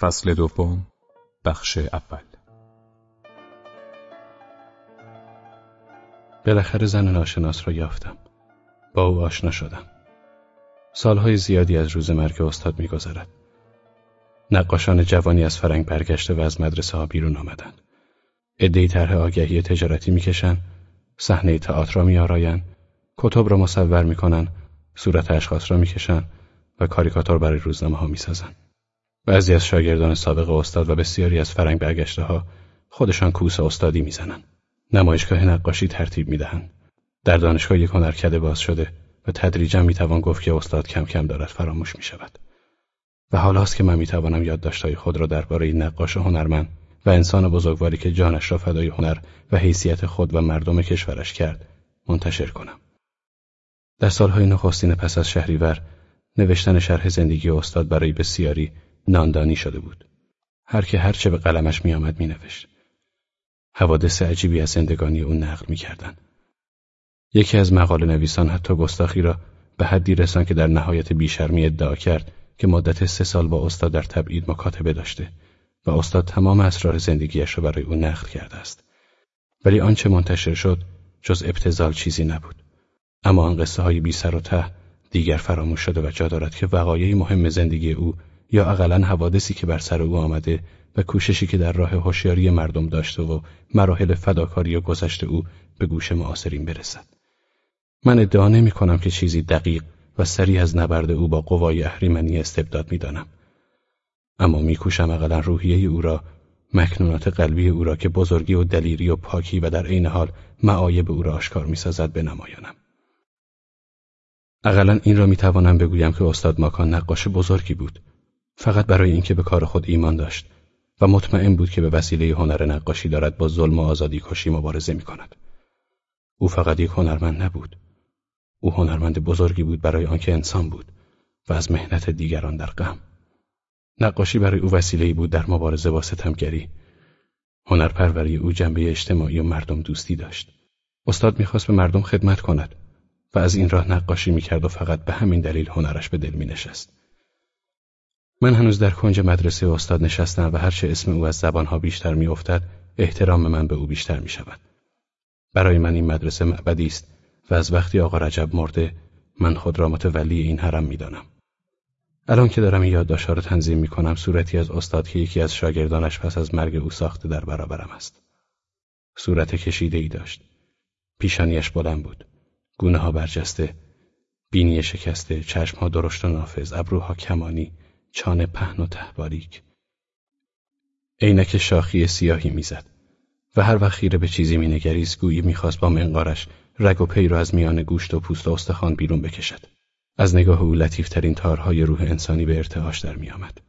فصل دوم بخش اول. بالاخره زن ناشناس را یافتم. با او آشنا شدم. سالهای زیادی از روز مرگ استاد میگذرد. نقاشان جوانی از فرنگ برگشته و از مدرسه ها بیرون آمدند عدهای طرح آگهی تجارتی می‌کشند صحنه تئاتر را میآرایند کتب را مصور می‌کنند صورت اشخاص را می‌کشند و کاریکاتور برای روزنامه ها می‌سازند بعضی از شاگردان سابق استاد و بسیاری از فرنگ برگشته ها خودشان کوس استادی می‌زنند. نمایشگاه نقاشی ترتیب می‌دهند. در دانشگاه یک هنرکده باز شده و تدریجا می‌توان گفت که استاد کم کم دارد فراموش می شود. و حالاست که من می‌توانم یادداشتهای خود را درباره نقاش هنرمند و انسان بزرگواری که جانش را فدای هنر و حیثیت خود و مردم کشورش کرد منتشر کنم. در سالهای نخستین پس از شهریور نوشتن شرح زندگی استاد برای بسیاری ناندانی شده بود. هر که هرچه به قلمش میآمد مینوشت. حوادث عجیبی از زندگانی او نقل می‌کردند. یکی از مقاله نویسان حتی گستاخی را به حدی رسان که در نهایت بیشرمی ادعا کرد که مدت سه سال با استاد در تبعید مکاتبه داشته و استاد تمام اسرار زندگیش را برای او نقل کرده است. ولی آنچه منتشر شد جز ابتزال چیزی نبود. اما آن قصه های بی سر و ته دیگر فراموش شده و جا دارد که وقایعی مهم زندگی او یا اقلا حوادثی که بر سر او آمده و کوششی که در راه هوشیاری مردم داشته و مراحل فداکاری و گذشته او به گوش معاصرین برسد. من ادعا نمی کنم که چیزی دقیق و سریع از نبرد او با قوای اهریمنی استبداد می دانم. اما میکوشم اقلا روحیه او را مکنونات قلبی او را که بزرگی و دلیری و پاکی و در عین حال معایب او را آشکار می‌سازد بنمایانم. اقلا این را می‌توانم بگویم که استاد ماکان نقاش بزرگی بود فقط برای اینکه به کار خود ایمان داشت و مطمئن بود که به وسیله هنر نقاشی دارد با ظلم و آزادی کشی مبارزه می کند. او فقط یک هنرمند نبود. او هنرمند بزرگی بود برای آنکه انسان بود و از مهنت دیگران در غم. نقاشی برای او وسیله بود در مبارزه با ستمگری. هنرپروری او جنبه اجتماعی و مردم دوستی داشت. استاد می‌خواست به مردم خدمت کند و از این راه نقاشی می‌کرد و فقط به همین دلیل هنرش به دل مینشست. من هنوز در کنج مدرسه استاد نشستم و هرچه اسم او از زبانها بیشتر میافتد احترام من به او بیشتر می شود. برای من این مدرسه معبدی است و از وقتی آقا رجب مرده من خود را متولی این حرم می‌دانم. الان که دارم این یادداشتها را تنظیم می کنم صورتی از استاد که یکی از شاگردانش پس از مرگ او ساخته در برابرم است. صورت کشیده ای داشت. پیشانیش بلند بود. گونه ها برجسته. بینی شکسته، چشمها درشت و نافذ، ابروها کمانی، چانه پهن و تهباریک عینک شاخی سیاهی می‌زد و هر وقت خیره به چیزی مینگریست گویی می‌خواست با منقارش رگ و پی را از میان گوشت و پوست و استخوان بیرون بکشد. از نگاه او لطیفترین تارهای روح انسانی به ارتعاش در میآمد.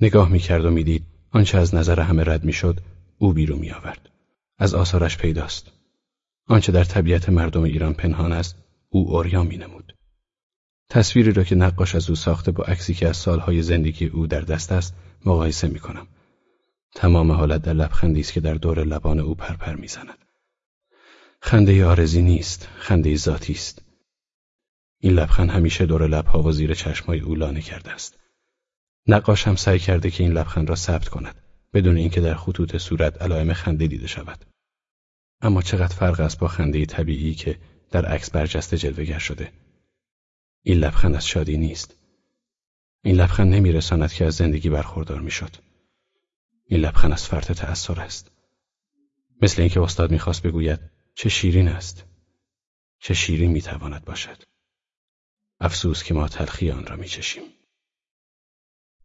نگاه می‌کرد و می‌دید آنچه از نظر همه رد می‌شد او بیرون میآورد. از آثارش پیداست. آنچه در طبیعت مردم ایران پنهان است او اوریان مینمود. تصویری را که نقاش از او ساخته با عکسی که از سالهای زندگی او در دست است مقایسه می کنم. تمام حالت در لبخندی است که در دور لبان او پرپر می‌زند. خنده آرزی نیست، خنده ذاتی است. این لبخند همیشه دور لبها و زیر چشمای او لانه کرده است. نقاش هم سعی کرده که این لبخند را ثبت کند بدون اینکه در خطوط صورت علائم خنده دیده شود. اما چقدر فرق است با خنده طبیعی که در عکس برجسته جلوگر شده. این لبخند از شادی نیست. این لبخند نمیرساند که از زندگی برخوردار می‌شد. این لبخند از فرط تأثیر است. مثل اینکه استاد می‌خواست بگوید چه شیرین است. چه شیرین می‌تواند باشد. افسوس که ما تلخی آن را میچشیم.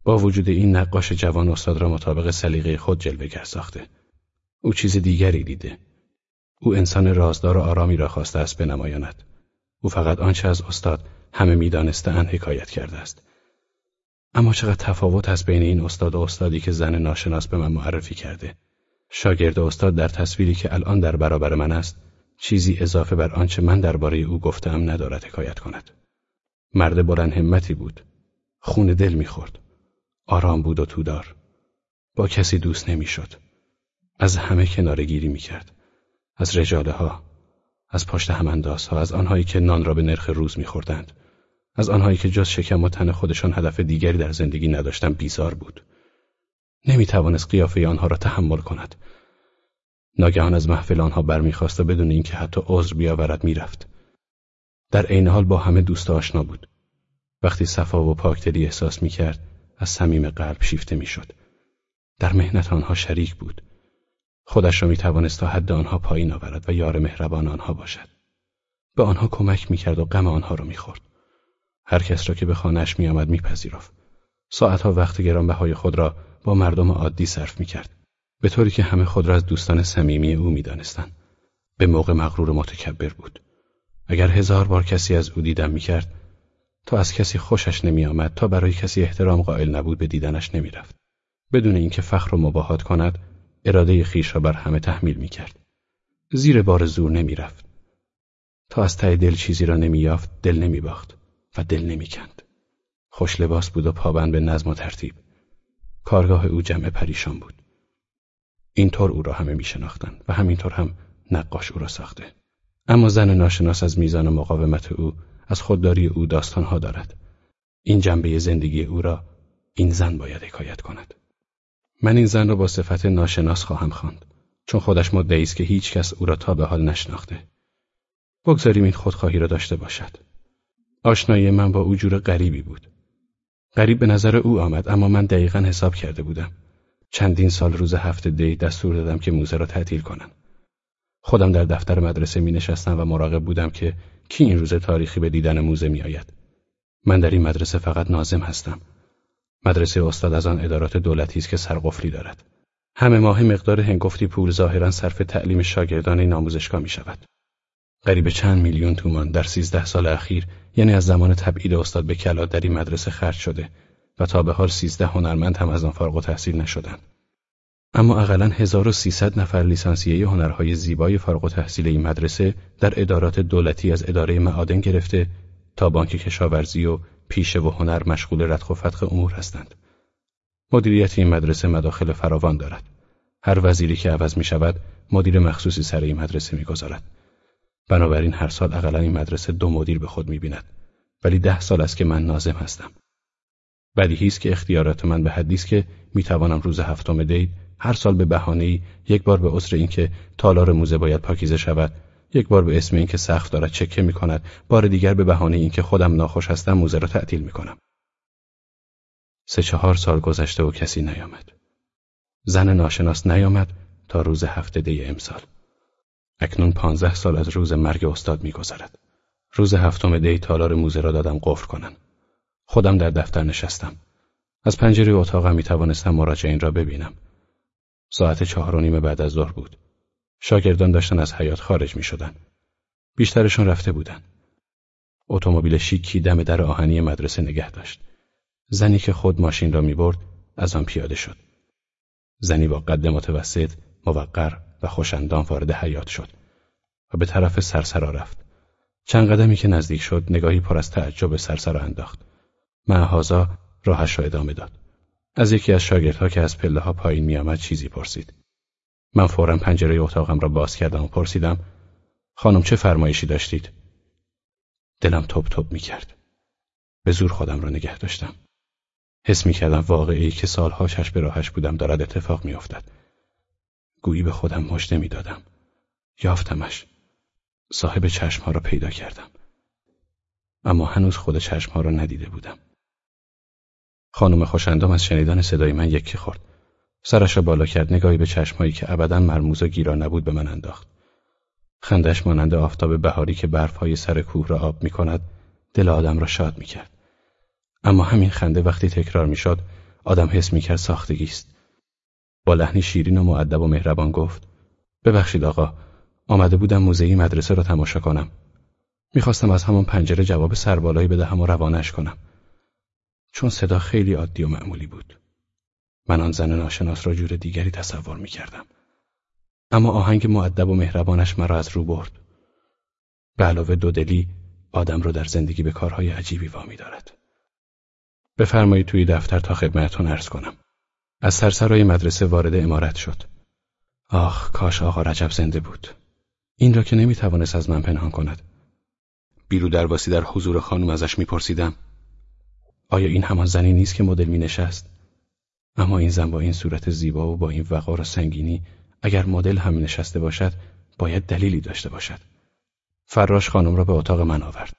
با وجود این نقاش جوان استاد را مطابق سلیقه خود جلوهگر ساخته. او چیز دیگری دیده. او انسان رازدار و آرامی را خواسته است بنمایاند. او فقط آنچه از استاد همه میدانستهاند حکایت کرده است. اما چقدر تفاوت هست بین این استاد و استادی که زن ناشناس به من معرفی کرده. شاگرد استاد در تصویری که الان در برابر من است چیزی اضافه بر آنچه من درباره او گفتم ندارد حکایت کند. مرد بلند همتی بود. خون دل می‌خورد. آرام بود و تودار. با کسی دوست نمی‌شد. از همه کنارگیری می‌کرد. از رجاله ها از پشت هم ها از آنهایی که نان را به نرخ روز میخوردند از آنهایی که جز شکم و تن خودشان هدف دیگری در زندگی نداشتن بیزار بود نمی توانست قیافه آنها را تحمل کند. ناگهان از محفل آنها برمیخواست و بدون اینکه حتی عذر بیاورد می‌رفت. در عین حال با همه دوست آشنا بود. وقتی صفا و پاکدلی احساس می‌کرد از صمیم قلب شیفته می‌شد. در مهنت آنها شریک بود. خودش را می توانست تا حد آنها پایین آورد و یار مهربان آنها باشد. به آنها کمک می‌کرد و غم آنها را می‌خورد. هر کس را که به خانهش میآمد میپذیرفت. ساعتها وقت گرانبهای خود را با مردم عادی صرف می‌کرد. به طوری که همه خود را از دوستان صمیمی او می‌دانستند. به موقع مغرور متکبر بود. اگر هزار بار کسی از او دیدن می‌کرد تا از کسی خوشش نمیآمد تا برای کسی احترام قائل نبود به دیدنش نمی‌رفت. بدون اینکه فخر و مباهات کند اراده خیش را بر همه تحمیل می‌کرد. زیر بار زور نمی‌رفت. تا از ته دل چیزی را نمییافت دل نمیباخت و دل نمی‌کند. خوش لباس بود و پابند به نظم و ترتیب. کارگاه او جمع پریشان بود. اینطور او را همه میشناختند و همینطور هم نقاش او را ساخته. اما زن ناشناس از میزان مقاومت او از خودداری او داستانها دارد. این جنبه زندگی او را این زن باید حکایت کند. من این زن را با صفت ناشناس خواهم خواند چون خودش مدعی است که هیچ کس او را تا به حال نشناخته. بگذاریم این خودخواهی را داشته باشد. آشنایی من با او جور غریبی بود. غریب به نظر او آمد اما من دقیقا حساب کرده بودم. چندین سال روز هفته دی دستور دادم که موزه را تعطیل کنم. خودم در دفتر مدرسه می نشستم و مراقب بودم که کی این روز تاریخی به دیدن موزه می آید. من در این مدرسه فقط نازم هستم. مدرسه استاد از آن ادارات دولتی است که سرقفلی دارد. همه ماه مقدار هنگفتی پول ظاهرا صرف تعلیم شاگردان این آموزشگاه می شود. قریب چند میلیون تومان در سیزده سال اخیر یعنی از زمان تبعید استاد به کلا در این مدرسه خرج شده و تا به حال سیزده هنرمند هم از آن فارغ و تحصیل نشدند. اما اقلا 1300 نفر لیسانسیه هنرهای زیبای فارغ و تحصیل این مدرسه در ادارات دولتی از اداره معادن گرفته تا بانک کشاورزی و پیشه و هنر مشغول ردخ و فتخ امور هستند. مدیریت این مدرسه مداخل فراوان دارد. هر وزیری که عوض می شود مدیر مخصوصی سر این مدرسه می گذارد. بنابراین هر سال اقلا این مدرسه دو مدیر به خود می بیند. ولی ده سال است که من نازم هستم. بدیهی است که اختیارات من به حدی است که می توانم روز هفتم دی هر سال به بهانه یک بار به عذر اینکه تالار موزه باید پاکیزه شود یک بار به اسم اینکه سخت دارد چکه می کند بار دیگر به بهانه اینکه خودم ناخوش هستم موزه را تعطیل می کنم سه چهار سال گذشته و کسی نیامد. زن ناشناس نیامد تا روز هفته دی امسال. اکنون پانزده سال از روز مرگ استاد میگذرد. روز هفتم دی تالار موزه را دادم قفل کنم. خودم در دفتر نشستم. از پنجره اتاقم می توانستم مراجعین را ببینم. ساعت چهار و نیم بعد از ظهر بود. شاگردان داشتن از حیات خارج می شدن. بیشترشون رفته بودن. اتومبیل شیکی دم در آهنی مدرسه نگه داشت. زنی که خود ماشین را می برد از آن پیاده شد. زنی با قد متوسط، موقر و خوشندان وارد حیات شد و به طرف سرسرا رفت. چند قدمی که نزدیک شد نگاهی پر از تعجب سرسرا انداخت. معهازا راهش را ادامه داد. از یکی از شاگردها که از پله ها پایین می آمد چیزی پرسید. من فورا پنجره اتاقم را باز کردم و پرسیدم خانم چه فرمایشی داشتید؟ دلم توپ توپ می کرد. به زور خودم را نگه داشتم. حس می کردم واقعی که سالها چشم به راهش بودم دارد اتفاق می افتد. گویی به خودم مژده می دادم. یافتمش. صاحب چشمها را پیدا کردم. اما هنوز خود چشمها را ندیده بودم. خانم خوشندام از شنیدن صدای من یکی خورد. سرش را بالا کرد نگاهی به چشمهایی که ابدا مرموز و گیرا نبود به من انداخت. خندش مانند آفتاب بهاری که برفهای سر کوه را آب می کند دل آدم را شاد می کرد. اما همین خنده وقتی تکرار می شد آدم حس می کرد ساختگی است. با لحنی شیرین و معدب و مهربان گفت ببخشید آقا آمده بودم موزه مدرسه را تماشا کنم. می‌خواستم از همان پنجره جواب سربالایی بدهم و روانش کنم. چون صدا خیلی عادی و معمولی بود. من آن زن ناشناس را جور دیگری تصور می کردم. اما آهنگ معدب و مهربانش مرا از رو برد. به علاوه دودلی آدم را در زندگی به کارهای عجیبی وامی دارد. بفرمایید توی دفتر تا خدمتتون ارز کنم. از سرسرای مدرسه وارد امارت شد. آخ کاش آقا رجب زنده بود. این را که نمی توانست از من پنهان کند. بیرو درواسی در حضور خانم ازش میپرسیدم. آیا این همان زنی نیست که مدل می نشست؟ اما این زن با این صورت زیبا و با این وقار و سنگینی اگر مدل هم نشسته باشد باید دلیلی داشته باشد. فراش خانم را به اتاق من آورد.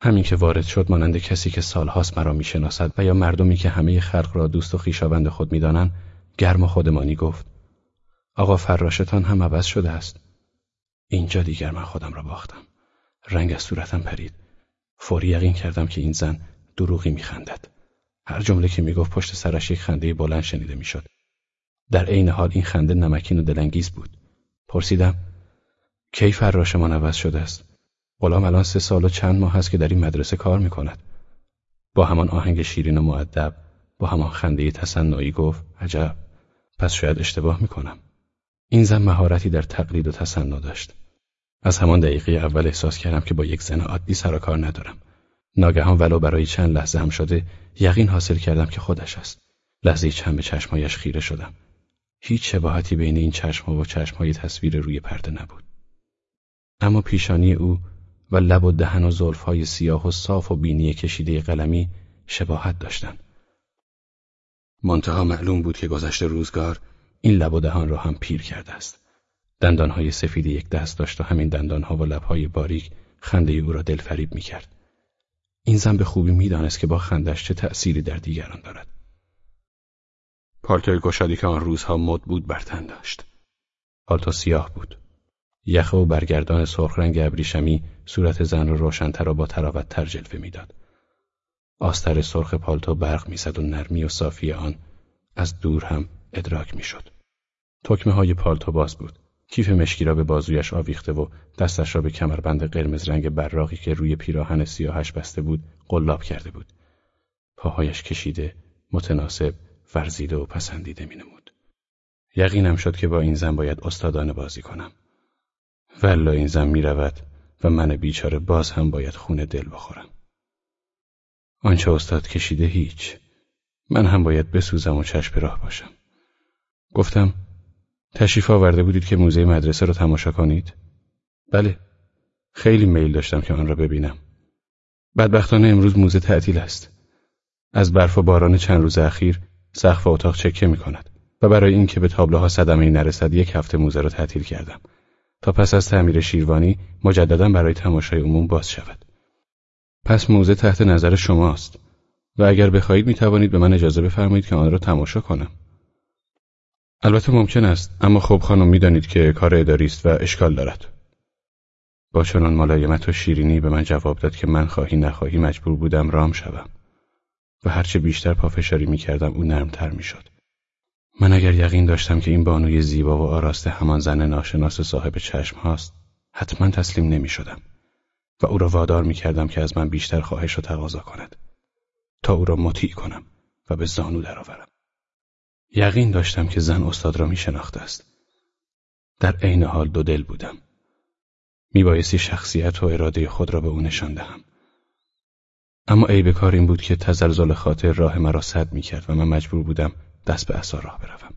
همین که وارد شد مانند کسی که سالهاست مرا می‌شناسد و یا مردمی که همه خلق را دوست و خویشاوند خود می‌دانند گرم و خودمانی گفت آقا فراشتان هم عوض شده است. اینجا دیگر من خودم را باختم. رنگ از صورتم پرید. فوری یقین کردم که این زن دروغی میخندد. هر جمله که می‌گفت پشت سرش یک خنده بلند شنیده می‌شد. در عین حال این خنده نمکین و دلانگیز بود. پرسیدم کی فراشمان عوض شده است؟ غلام الان سه سال و چند ماه است که در این مدرسه کار می‌کند. با همان آهنگ شیرین و معدب با همان خنده تصنعی گفت عجب پس شاید اشتباه می‌کنم. این زن مهارتی در تقلید و تصنع داشت. از همان دقیقه اول احساس کردم که با یک زن عادی سر کار ندارم. ناگهان ولو برای چند لحظه هم شده یقین حاصل کردم که خودش است. لحظه چند به چشمهایش خیره شدم. هیچ شباهتی بین این چشمها و چشمهای تصویر روی پرده نبود. اما پیشانی او و لب و دهن و زلفهای سیاه و صاف و بینی کشیده قلمی شباهت داشتند منتها معلوم بود که گذشته روزگار این لب و دهان را هم پیر کرده است. دندانهای سفید یک دست داشت و همین دندانها و لبهای باریک خنده او را دلفریب می‌کرد. این زن به خوبی می‌دانست که با خندش چه تأثیری در دیگران دارد. پالتوی گشادی که آن روزها مد بود بر تن داشت. پالتو سیاه بود. یخ و برگردان سرخ رنگ ابریشمی صورت زن را روشنتر و با تراوتتر جلوه می‌داد. آستر سرخ پالتو برق می‌زد و نرمی و صافی آن از دور هم ادراک می‌شد. تکمه های پالتو باز بود. کیف مشکی را به بازویش آویخته و دستش را به کمربند قرمز رنگ براقی که روی پیراهن سیاهش بسته بود قلاب کرده بود. پاهایش کشیده متناسب ورزیده و پسندیده مینمود. یقینم شد که با این زن باید استادانه بازی کنم. ولا این زن می رود و من بیچاره باز هم باید خون دل بخورم. آنچه استاد کشیده هیچ. من هم باید بسوزم و چشم راه باشم. گفتم تشریف آورده بودید که موزه مدرسه را تماشا کنید؟ بله. خیلی میل داشتم که آن را ببینم. بدبختانه امروز موزه تعطیل است. از برف و باران چند روز اخیر سقف اتاق چکه می کند و برای اینکه به تابلوها صدمه نرسد یک هفته موزه را تعطیل کردم. تا پس از تعمیر شیروانی مجددا برای تماشای عموم باز شود. پس موزه تحت نظر شماست و اگر بخواهید می توانید به من اجازه بفرمایید که آن را تماشا کنم. البته ممکن است اما خب خانم می‌دانید که کار اداری است و اشکال دارد. با چنان ملایمت و شیرینی به من جواب داد که من خواهی نخواهی مجبور بودم رام شوم. و هرچه بیشتر پافشاری می‌کردم او نرمتر می‌شد. من اگر یقین داشتم که این بانوی زیبا و آراسته همان زن ناشناس صاحب چشم هاست حتما تسلیم نمی شدم و او را وادار می کردم که از من بیشتر خواهش و تقاضا کند. تا او را مطیع کنم و به زانو درآورم. یقین داشتم که زن استاد را می شناخته است. در عین حال دو دل بودم. می بایستی شخصیت و اراده خود را به او نشان دهم. اما عیب کار این بود که تزلزل خاطر راه مرا سد می کرد و من مجبور بودم دست به اصا راه بروم.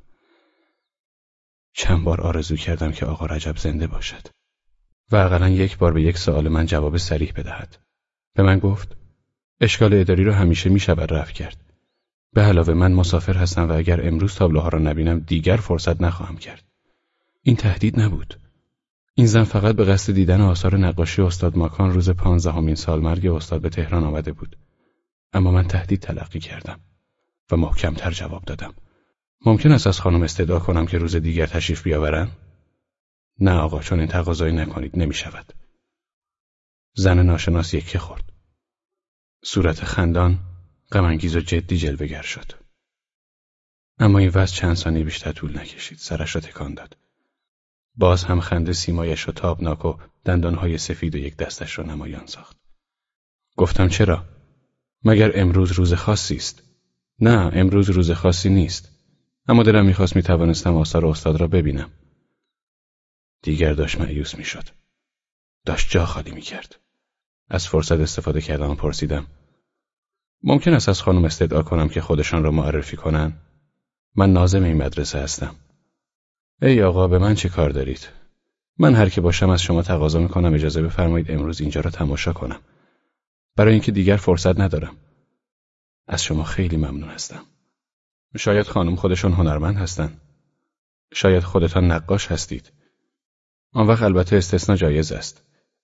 چند بار آرزو کردم که آقا رجب زنده باشد و اقلا یک بار به یک سوال من جواب سریح بدهد. به من گفت اشکال اداری را همیشه می شود رفع کرد. به علاوه من مسافر هستم و اگر امروز تابلوها را نبینم دیگر فرصت نخواهم کرد. این تهدید نبود. این زن فقط به قصد دیدن آثار نقاشی استاد ماکان روز پانزدهمین مرگ استاد به تهران آمده بود. اما من تهدید تلقی کردم و محکمتر جواب دادم. ممکن است از خانم استدعا کنم که روز دیگر تشریف بیاورن؟ نه آقا چون این تقاضایی نکنید نمی شود. زن ناشناس یکی خورد. صورت خندان غمانگیز و جدی جلوگر شد. اما این وضع چند ثانیه بیشتر طول نکشید. سرش را تکان داد. باز هم خنده سیمایش را تابناک و دندانهای سفید و یک دستش را نمایان ساخت. گفتم چرا؟ مگر امروز روز خاصی است؟ نه امروز روز خاصی نیست. اما دلم می‌خواست می‌توانستم آثار استاد را ببینم. دیگر داشت معیوس می‌شد. داشت جا خالی می‌کرد. از فرصت استفاده کردم و پرسیدم. ممکن است از خانم استدعا کنم که خودشان را معرفی کنن؟ من نازم این مدرسه هستم. ای آقا به من چه کار دارید؟ من هر که باشم از شما تقاضا می‌کنم اجازه بفرمایید امروز اینجا را تماشا کنم. برای اینکه دیگر فرصت ندارم. از شما خیلی ممنون هستم. شاید خانم خودشون هنرمند هستن. شاید خودتان نقاش هستید. آن وقت البته استثنا جایز است.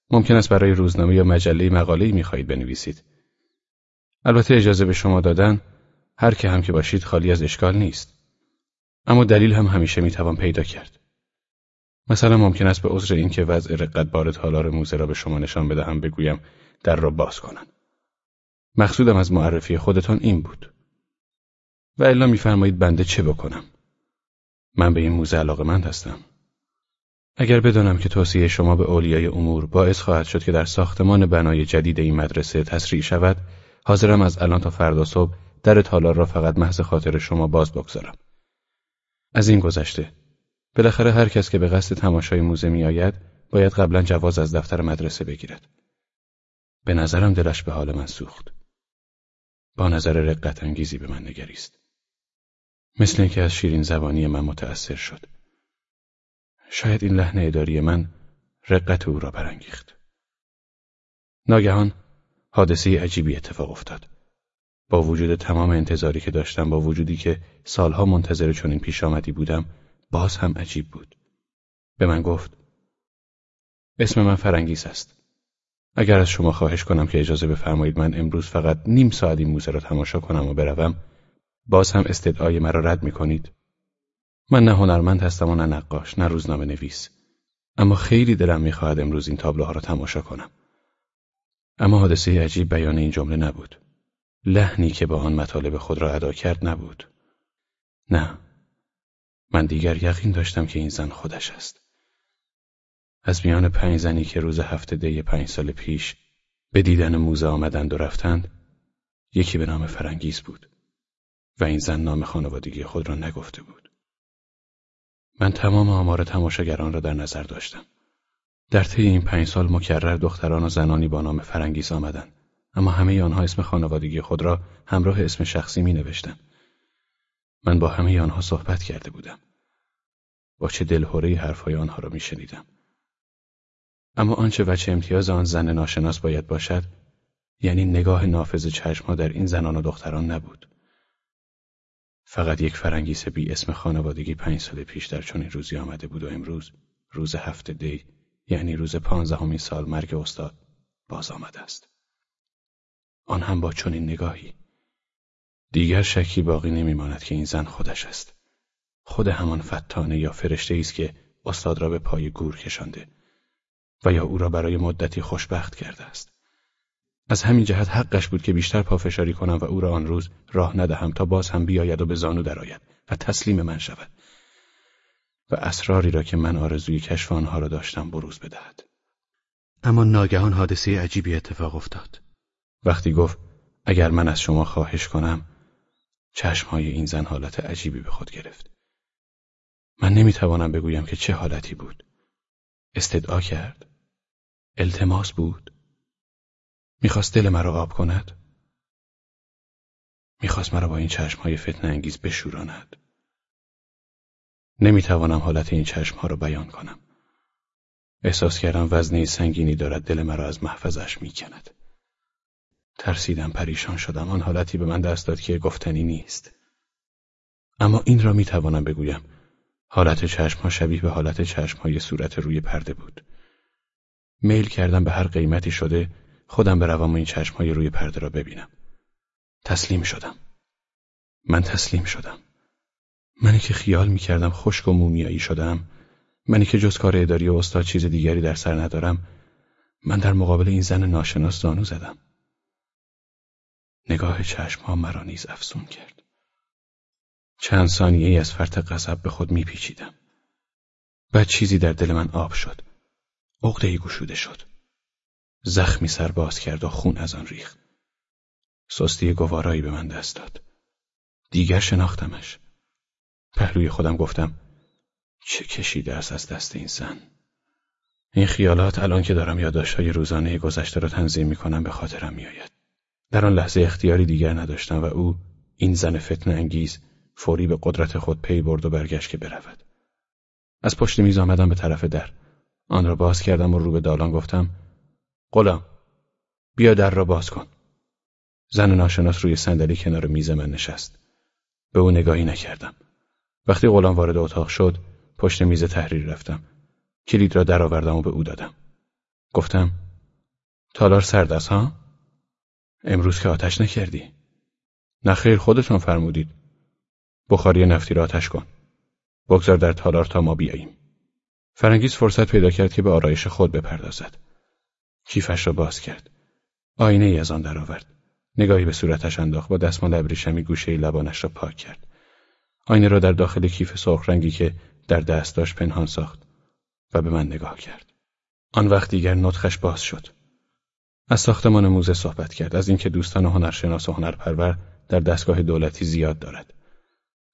ممکن است برای روزنامه یا مجله مقاله‌ای می‌خواهید بنویسید. البته اجازه به شما دادن هر که هم که باشید خالی از اشکال نیست. اما دلیل هم همیشه می‌توان پیدا کرد. مثلا ممکن است به عذر اینکه وضع رقت بار تالار موزه را به شما نشان بدهم بگویم در را باز کنن. مقصودم از معرفی خودتان این بود. و الا میفرمایید بنده چه بکنم؟ من به این موزه علاقه مند هستم. اگر بدانم که توصیه شما به اولیای امور باعث خواهد شد که در ساختمان بنای جدید این مدرسه تسریع شود، حاضرم از الان تا فردا صبح در تالار را فقط محض خاطر شما باز بگذارم. از این گذشته بالاخره هر کس که به قصد تماشای موزه می آید باید قبلا جواز از دفتر مدرسه بگیرد. به نظرم دلش به حال من سوخت. با نظر رقت انگیزی به من نگریست. مثل اینکه از شیرین زبانی من متأثر شد. شاید این لحن اداری من رقت او را برانگیخت. ناگهان حادثه عجیبی اتفاق افتاد. با وجود تمام انتظاری که داشتم با وجودی که سالها منتظر چنین پیش آمدی بودم باز هم عجیب بود. به من گفت اسم من فرنگیس است. اگر از شما خواهش کنم که اجازه بفرمایید من امروز فقط نیم ساعت این موزه را تماشا کنم و بروم باز هم استدعای مرا رد می کنید. من نه هنرمند هستم و نه نقاش نه روزنامه نویس اما خیلی دلم می‌خواهد امروز این تابلوها را تماشا کنم. اما حادثه عجیب بیان این جمله نبود. لحنی که با آن مطالب خود را ادا کرد نبود. نه. من دیگر یقین داشتم که این زن خودش است. از میان پنج زنی که روز هفته دی پنج سال پیش به دیدن موزه آمدند و رفتند یکی به نام فرنگیز بود و این زن نام خانوادگی خود را نگفته بود. من تمام آمار تماشاگران را در نظر داشتم. در طی این پنج سال مکرر دختران و زنانی با نام فرنگیز آمدند اما همه آنها اسم خانوادگی خود را همراه اسم شخصی می نوشتن. من با همه آنها صحبت کرده بودم. با چه دلهوری حرفهای آنها را می شنیدم. اما آنچه وچه امتیاز آن زن ناشناس باید باشد یعنی نگاه نافذ چشمها در این زنان و دختران نبود. فقط یک فرنگیس بی اسم خانوادگی پنج سال پیش در چنین روزی آمده بود و امروز روز هفته دی یعنی روز پانزدهمین سال مرگ استاد باز آمده است. آن هم با چنین نگاهی. دیگر شکی باقی نمیماند که این زن خودش است. خود همان فتانه یا فرشته است که استاد را به پای گور کشانده و یا او را برای مدتی خوشبخت کرده است. از همین جهت حقش بود که بیشتر پافشاری کنم و او را آن روز راه ندهم تا باز هم بیاید و به زانو درآید و تسلیم من شود. و اسراری را که من آرزوی کشف آنها را داشتم بروز بدهد. اما ناگهان حادثه عجیبی اتفاق افتاد. وقتی گفت اگر من از شما خواهش کنم چشمهای این زن حالت عجیبی به خود گرفت. من نمی‌توانم بگویم که چه حالتی بود. استدعا کرد. التماس بود. می‌خواست دل مرا آب کند. می‌خواست مرا با این چشمهای فتن انگیز بشوراند. نمی‌توانم حالت این چشمها را بیان کنم. احساس کردم وزنه سنگینی دارد دل مرا از محفظش می‌کند. ترسیدم پریشان شدم. آن حالتی به من دست داد که گفتنی نیست. اما این را می‌توانم بگویم. حالت چشمها شبیه به حالت چشمهای صورت روی پرده بود. میل کردم به هر قیمتی شده خودم بروم و این چشمهای روی پرده را ببینم. تسلیم شدم. من تسلیم شدم. منی که خیال می‌کردم خشک و مومیایی شدم منی که جز کار اداری و استاد چیز دیگری در سر ندارم من در مقابل این زن ناشناس زانو زدم نگاه ها مرا نیز افسون کرد. چند ثانیه از فرط غضب به خود میپیچیدم. بعد چیزی در دل من آب شد. عقدهای گشوده شد. زخمی سر باز کرد و خون از آن ریخت. سستی گوارایی به من دست داد. دیگر شناختمش. پهلوی خودم گفتم چه کشیده است از دست این زن. این خیالات الان که دارم یادداشت‌های روزانه گذشته را تنظیم می‌کنم به خاطرم میآید. در آن لحظه اختیاری دیگر نداشتم و او این زن فتن انگیز فوری به قدرت خود پی برد و برگشت که برود. از پشت میز آمدم به طرف در. آن را باز کردم و رو به دالان گفتم غلام بیا در را باز کن. زن ناشناس روی صندلی کنار میز من نشست. به او نگاهی نکردم. وقتی غلام وارد اتاق شد، پشت میز تحریر رفتم. کلید را درآوردم و به او دادم. گفتم: تالار سرد است ها؟ امروز که آتش نکردی. نخیر خودتون فرمودید. بخاری نفتی را آتش کن. بگذار در تالار تا ما بیاییم. فرنگیز فرصت پیدا کرد که به آرایش خود بپردازد. کیفش را باز کرد. آینه ای از آن درآورد. نگاهی به صورتش انداخت با دستمال ابریشمی گوشه لبانش را پاک کرد. آینه را در داخل کیف سرخ رنگی که در دست داشت پنهان ساخت و به من نگاه کرد. آن وقت دیگر نطخش باز شد. از ساختمان موزه صحبت کرد از اینکه دوستان هنرشناس و هنرپرور در دستگاه دولتی زیاد دارد.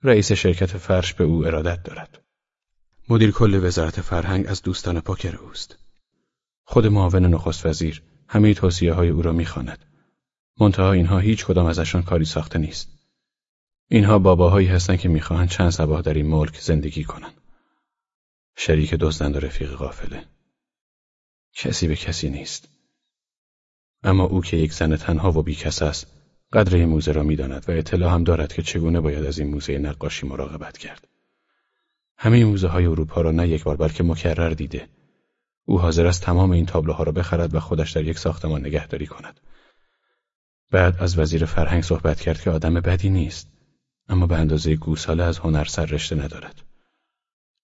رئیس شرکت فرش به او ارادت دارد. مدیر کل وزارت فرهنگ از دوستان پاکر اوست. خود معاون نخست وزیر همه توصیه های او را می‌خواند. منتها اینها هیچ کدام ازشان کاری ساخته نیست. اینها باباهایی هستند که می‌خواهند چند سباه در این ملک زندگی کنند. شریک دزدند و رفیق قافله. کسی به کسی نیست. اما او که یک زن تنها و بیکس است قدر موزه را می‌داند و اطلاع هم دارد که چگونه باید از این موزه نقاشی مراقبت کرد. همه موزه های اروپا را نه یک بار بلکه مکرر دیده. او حاضر است تمام این تابلوها را بخرد و خودش در یک ساختمان نگهداری کند. بعد از وزیر فرهنگ صحبت کرد که آدم بدی نیست اما به اندازه گوساله از هنر سر رشته ندارد.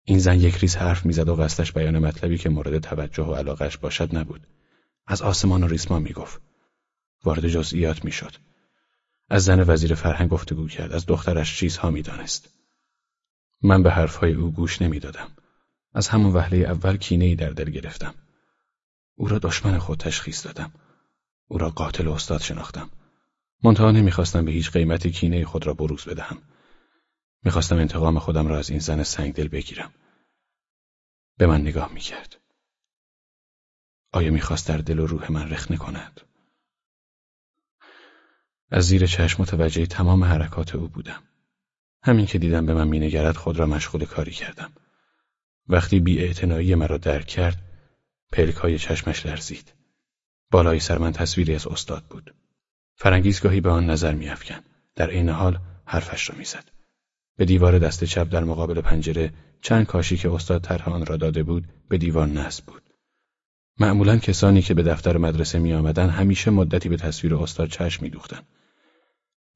این زن یک ریز حرف می‌زد و قصدش بیان مطلبی که مورد توجه و علاقش باشد نبود. از آسمان و ریسمان می‌گفت. وارد جزئیات می‌شد. از زن وزیر فرهنگ گفتگو کرد. از دخترش چیزها می‌دانست. من به حرفهای او گوش نمی‌دادم. از همون وهله اول کینه ای در دل گرفتم. او را دشمن خود تشخیص دادم. او را قاتل استاد شناختم. منتها نمی‌خواستم به هیچ قیمتی کینه خود را بروز بدهم. می‌خواستم انتقام خودم را از این زن سنگدل بگیرم. به من نگاه می‌کرد. آیا می‌خواست در دل و روح من رخنه کند؟ از زیر چشم متوجه تمام حرکات او بودم. همین که دیدم به من مینگرد خود را مشغول کاری کردم. وقتی بی مرا درک کرد، پلک های چشمش لرزید. بالای سر من تصویری از استاد بود. فرنگیز گاهی به آن نظر میافکن. در عین حال حرفش را می‌زد. به دیوار دست چپ در مقابل پنجره چند کاشی که استاد طرح آن را داده بود به دیوار نصب بود. معمولا کسانی که به دفتر مدرسه می آمدن همیشه مدتی به تصویر استاد چشم می.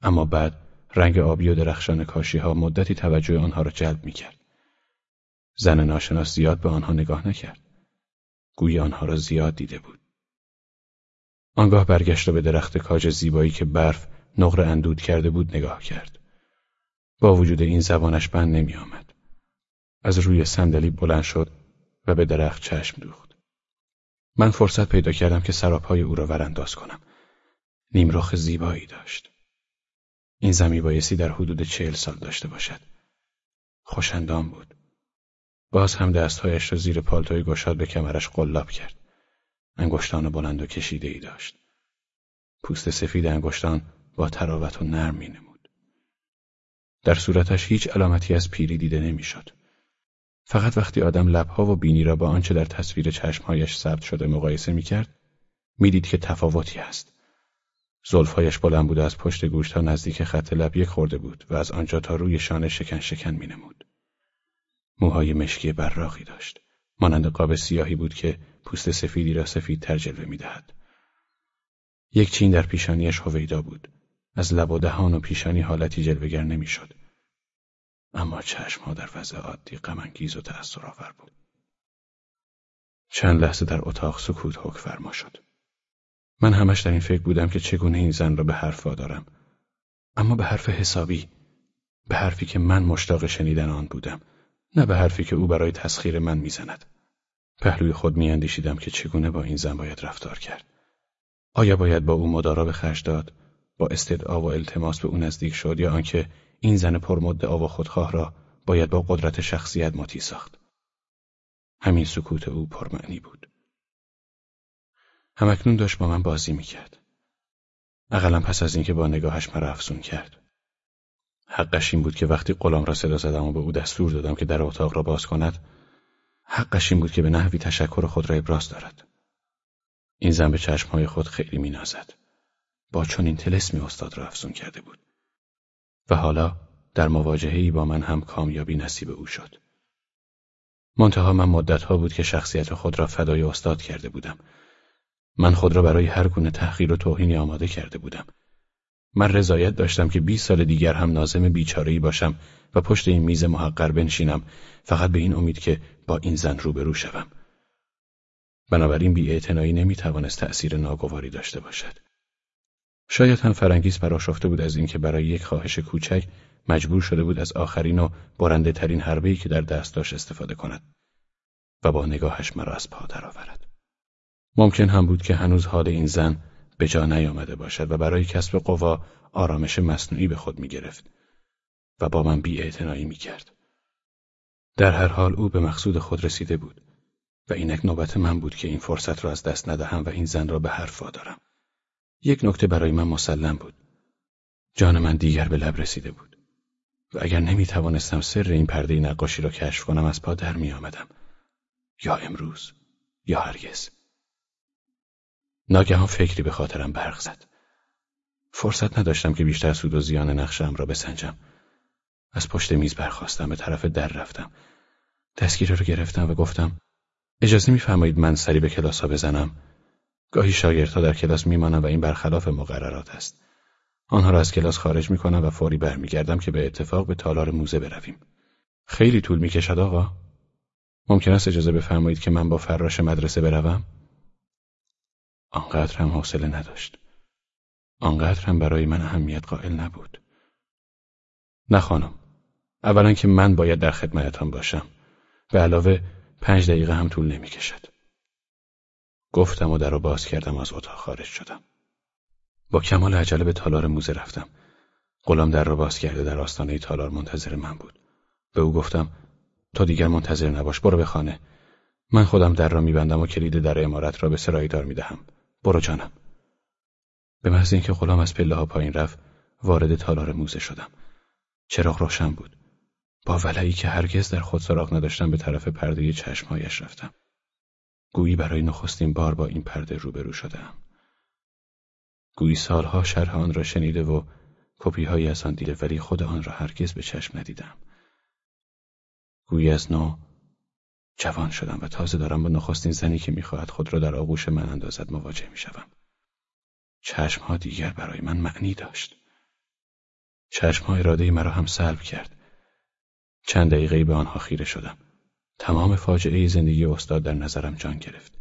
اما بعد رنگ آبی و درخشان کاشی ها مدتی توجه آنها را جلب می کرد. زن ناشناس زیاد به آنها نگاه نکرد. گوی آنها را زیاد دیده بود. آنگاه برگشت و به درخت کاج زیبایی که برف نقر اندود کرده بود نگاه کرد. با وجود این زبانش بند نمی آمد. از روی صندلی بلند شد و به درخت چشم دوخت. من فرصت پیدا کردم که سراپای او را ورانداز کنم. نیمرخ زیبایی داشت. این زمی بایستی در حدود چهل سال داشته باشد. خوشندام بود. باز هم دستهایش را زیر پالتوی گشاد به کمرش قلاب کرد. انگشتان بلند و کشیده ای داشت. پوست سفید انگشتان با تراوت و نرم می نمود. در صورتش هیچ علامتی از پیری دیده نمی‌شد. فقط وقتی آدم لبها و بینی را با آنچه در تصویر چشمهایش ثبت شده مقایسه می‌کرد می‌دید که تفاوتی است. زلفهایش بلند بوده از پشت گوش تا نزدیک خط لب یک خورده بود و از آنجا تا روی شانه شکن شکن مینمود. موهای مشکی براقی داشت. مانند قاب سیاهی بود که پوست سفیدی را سفیدتر جلوه می‌دهد. یک چین در پیشانیش هویدا بود. از لب و دهان و پیشانی حالتی جلوگر نمی‌شد. اما چشمها در وضع عادی غمانگیز و تأثرآور بود. چند لحظه در اتاق سکوت حک فرما شد. من همش در این فکر بودم که چگونه این زن را به حرف وادارم. اما به حرف حسابی. به حرفی که من مشتاق شنیدن آن بودم. نه به حرفی که او برای تسخیر من می‌زند. پهلوی خود میاندیشیدم که چگونه با این زن باید رفتار کرد. آیا باید با او مدارا به خرج داد؟ با استدعا و التماس به او نزدیک شد یا آنکه این زن پرمدعا و خودخواه را باید با قدرت شخصیت ماتی ساخت. همین سکوت او پرمعنی بود. همکنون داشت با من بازی می‌کرد. اقلا پس از اینکه با نگاهش مرا افزون کرد. حقش این بود که وقتی غلام را صدا زدم و به او دستور دادم که در اتاق را باز کند حقش این بود که به نحوی تشکر خود را ابراز دارد. این زن به چشمهای خود خیلی مینازد. با چنین تلسمی استاد را افزون کرده بود. و حالا در مواجههی با من هم کامیابی نصیب او شد. منتها من مدتها بود که شخصیت خود را فدای استاد کرده بودم. من خود را برای هر گونه تحقیر و توهینی آماده کرده بودم. من رضایت داشتم که 20 سال دیگر هم نازم بیچاره‌ای باشم و پشت این میز محقر بنشینم فقط به این امید که با این زن روبرو شوم. بنابراین بیاعتنایی نمی‌توانست تأثیر ناگواری داشته باشد. شاید هم فرانگیز براشفته بود از اینکه برای یک خواهش کوچک مجبور شده بود از آخرین و برنده ترین حربه‌ای که در دست داشت استفاده کند و با نگاهش مرا از پا درآورد. ممکن هم بود که هنوز حال این زن به جا نیامده باشد و برای کسب قوا آرامش مصنوعی به خود می گرفت و با من بی می کرد. در هر حال او به مقصود خود رسیده بود و اینک نوبت من بود که این فرصت را از دست ندهم و این زن را به حرف دارم. یک نکته برای من مسلم بود. جان من دیگر به لب رسیده بود و اگر نمی توانستم سر این پرده نقاشی را کشف کنم از پا در می آمدم. یا امروز یا هرگز. ناگهان فکری به خاطرم برق زد. فرصت نداشتم که بیشتر سود و زیان نقشم را بسنجم. از پشت میز برخواستم به طرف در رفتم. دستگیره رو گرفتم و گفتم اجازه میفرمایید من سری به کلاس ها بزنم. گاهی شاگردها در کلاس میمانم و این برخلاف مقررات است. آنها را از کلاس خارج می‌کنم و فوری برمیگردم که به اتفاق به تالار موزه برویم. خیلی طول می‌کشد آقا. ممکن است اجازه بفرمایید که من با فراش مدرسه بروم؟ آنقدر هم حوصله نداشت. آنقدر هم برای من اهمیت قائل نبود. نه خانم. اولا که من باید در خدمتتان باشم. به علاوه پنج دقیقه هم طول نمی کشد. گفتم و در رو باز کردم از اتاق خارج شدم. با کمال عجله به تالار موزه رفتم. غلام در رو باز کرده در آستانه تالار منتظر من بود. به او گفتم تا دیگر منتظر نباش برو به خانه. من خودم در را میبندم و کلید در امارت را به سرایدار می‌دهم. برو جانم. به محض اینکه غلام از پله ها پایین رفت وارد تالار موزه شدم. چراغ روشن بود. با ولعی که هرگز در خود سراغ نداشتم به طرف پرده چشمهایش رفتم. گویی برای نخستین بار با این پرده روبرو شدم. گویی سالها شرح آن را شنیده و کپی از آن دیده ولی خود آن را هرگز به چشم ندیدم. گویی از نو جوان شدم و تازه دارم با نخستین زنی که می‌خواهد خود را در آغوش من اندازد مواجه می‌شوم. چشمها دیگر برای من معنی داشت. چشمها اراده مرا هم سلب کرد. چند دقیقه به آنها خیره شدم. تمام فاجعه زندگی استاد در نظرم جان گرفت.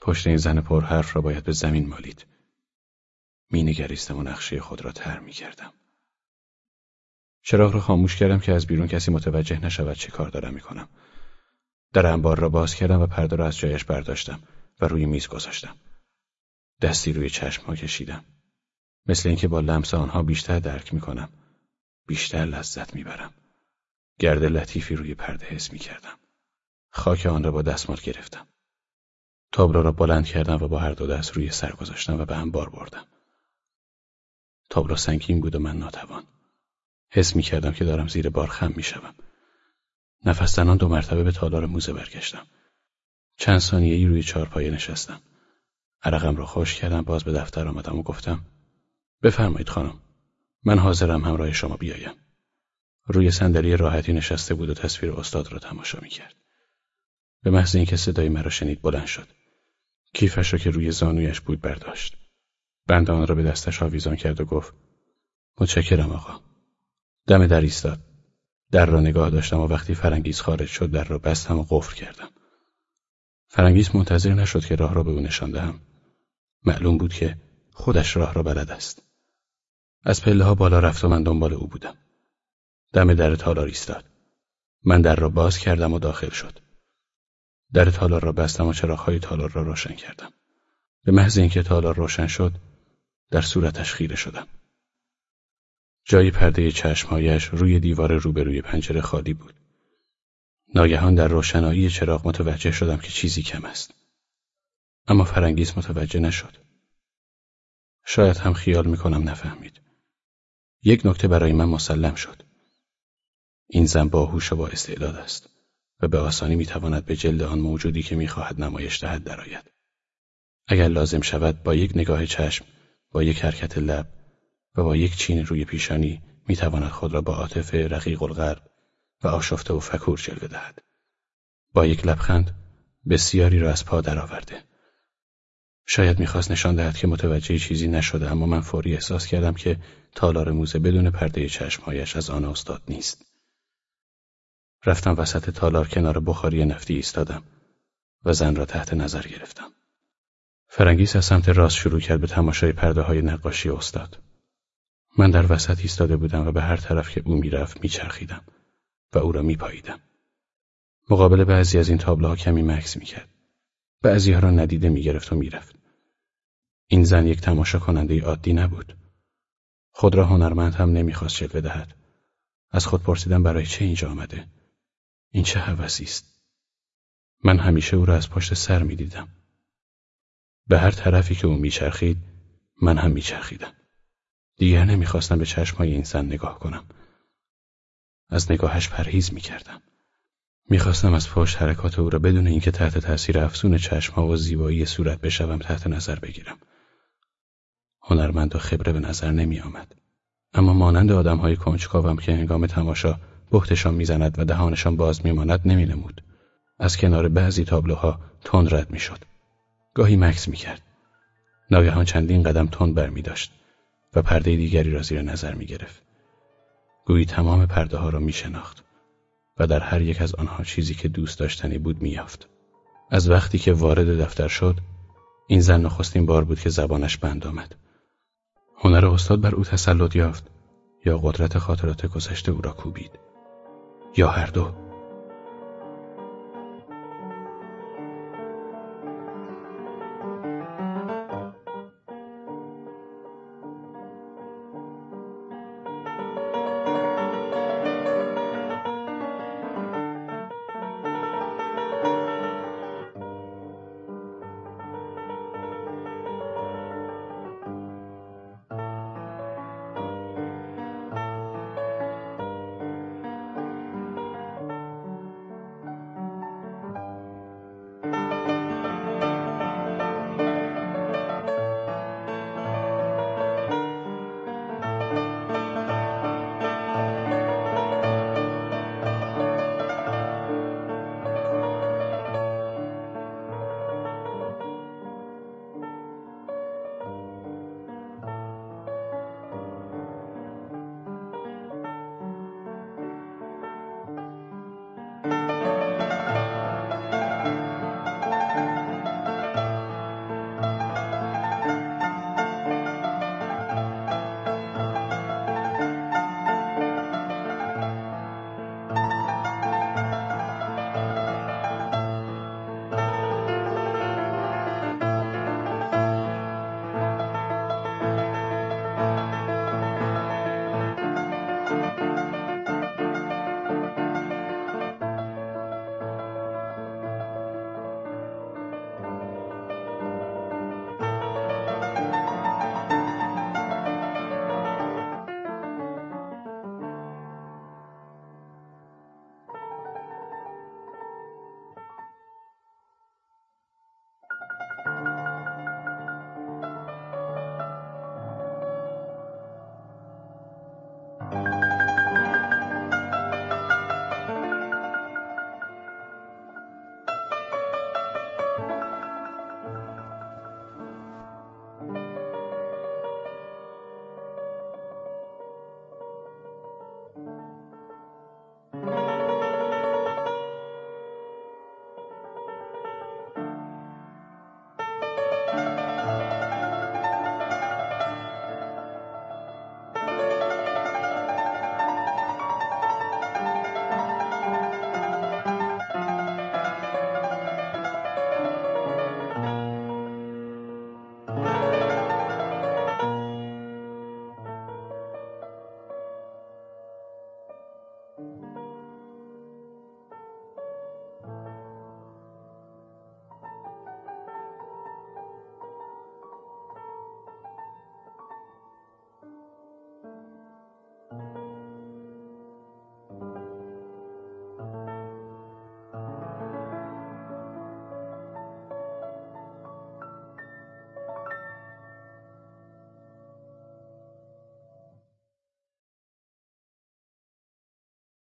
پشت این زن پرحرف را باید به زمین مالید. می نگریستم و نقشه خود را تر می کردم. چراغ را خاموش کردم که از بیرون کسی متوجه نشود چه کار دارم می کنم. در انبار را باز کردم و پرده را از جایش برداشتم و روی میز گذاشتم. دستی روی چشم ها کشیدم. مثل اینکه با لمس آنها بیشتر درک می کنم. بیشتر لذت می برم. گرد لطیفی روی پرده حس می کردم. خاک آن را با دستمال گرفتم. تابلو را بلند کردم و با هر دو دست روی سر گذاشتم و به هم بار بردم. تابلو سنگین بود و من ناتوان. حس می کردم که دارم زیر بار خم می شدم. نفس دو مرتبه به تالار موزه برگشتم. چند ثانیه ای روی چارپایه نشستم. عرقم را خوش کردم باز به دفتر آمدم و گفتم بفرمایید خانم. من حاضرم همراه شما بیایم. روی صندلی راحتی نشسته بود و تصویر استاد را تماشا می کرد. به محض اینکه صدای مرا شنید بلند شد. کیفش را که روی زانویش بود برداشت. بند آن را به دستش آویزان کرد و گفت متشکرم آقا. دم در ایستاد. در را نگاه داشتم و وقتی فرنگیز خارج شد در را بستم و قفل کردم. فرنگیز منتظر نشد که راه را به او نشان دهم. معلوم بود که خودش راه را بلد است. از پله ها بالا رفت و من دنبال او بودم. دم در تالار ایستاد. من در را باز کردم و داخل شد. در تالار را بستم و چراغهای تالار را روشن کردم. به محض اینکه تالار روشن شد، در صورتش خیره شدم. جای پرده چشمهایش روی دیوار روبروی پنجره خالی بود. ناگهان در روشنایی چراغ متوجه شدم که چیزی کم است. اما فرانگیز متوجه نشد. شاید هم خیال می‌کنم نفهمید. یک نکته برای من مسلم شد. این زن باهوش و با استعداد است و به آسانی می‌تواند به جلد آن موجودی که می‌خواهد نمایش دهد درآید. اگر لازم شود با یک نگاه چشم، با یک حرکت لب و با یک چین روی پیشانی می‌تواند خود را با عاطفه رقیق الغرب و آشفته و فکور جلوه دهد. با یک لبخند بسیاری را از پا درآورده. شاید می‌خواست نشان دهد که متوجه چیزی نشده اما من فوری احساس کردم که تالار موزه بدون پرده چشمهایش از آن استاد نیست. رفتم وسط تالار کنار بخاری نفتی ایستادم و زن را تحت نظر گرفتم. فرنگیس از سمت راست شروع کرد به تماشای پرده های نقاشی استاد. من در وسط ایستاده بودم و به هر طرف که او می‌رفت میچرخیدم و او را میپاییدم. مقابل بعضی از این تابلوها کمی مکس می‌کرد. بعضی ها را ندیده می‌گرفت و می‌رفت. این زن یک تماشا کننده عادی نبود. خود را هنرمند هم نمی‌خواست جلوه دهد. از خود پرسیدم برای چه اینجا آمده؟ این چه هوسی است؟ من همیشه او را از پشت سر می‌دیدم. به هر طرفی که او میچرخید من هم میچرخیدم. دیگر نمی‌خواستم به چشمهای این زن نگاه کنم. از نگاهش پرهیز می‌کردم. می‌خواستم از پشت حرکات او را بدون اینکه تحت تاثیر افسون چشمها و زیبایی صورت بشوم تحت نظر بگیرم. هنرمند و خبره به نظر نمی آمد. اما مانند آدم های کنجکاوم که هنگام تماشا بختشان می‌زند و دهانشان باز میماند نمی نمود. از کنار بعضی تابلوها تند رد می‌شد. گاهی مکس می‌کرد. ناگهان چندین قدم تند برمی داشت و پرده دیگری را زیر نظر می گرفت. گویی تمام پرده ها را می شناخت و در هر یک از آنها چیزی که دوست داشتنی بود میافت. از وقتی که وارد دفتر شد این زن نخستین بار بود که زبانش بند آمد. هنر استاد بر او تسلط یافت یا قدرت خاطرات گذشته او را کوبید یا هر دو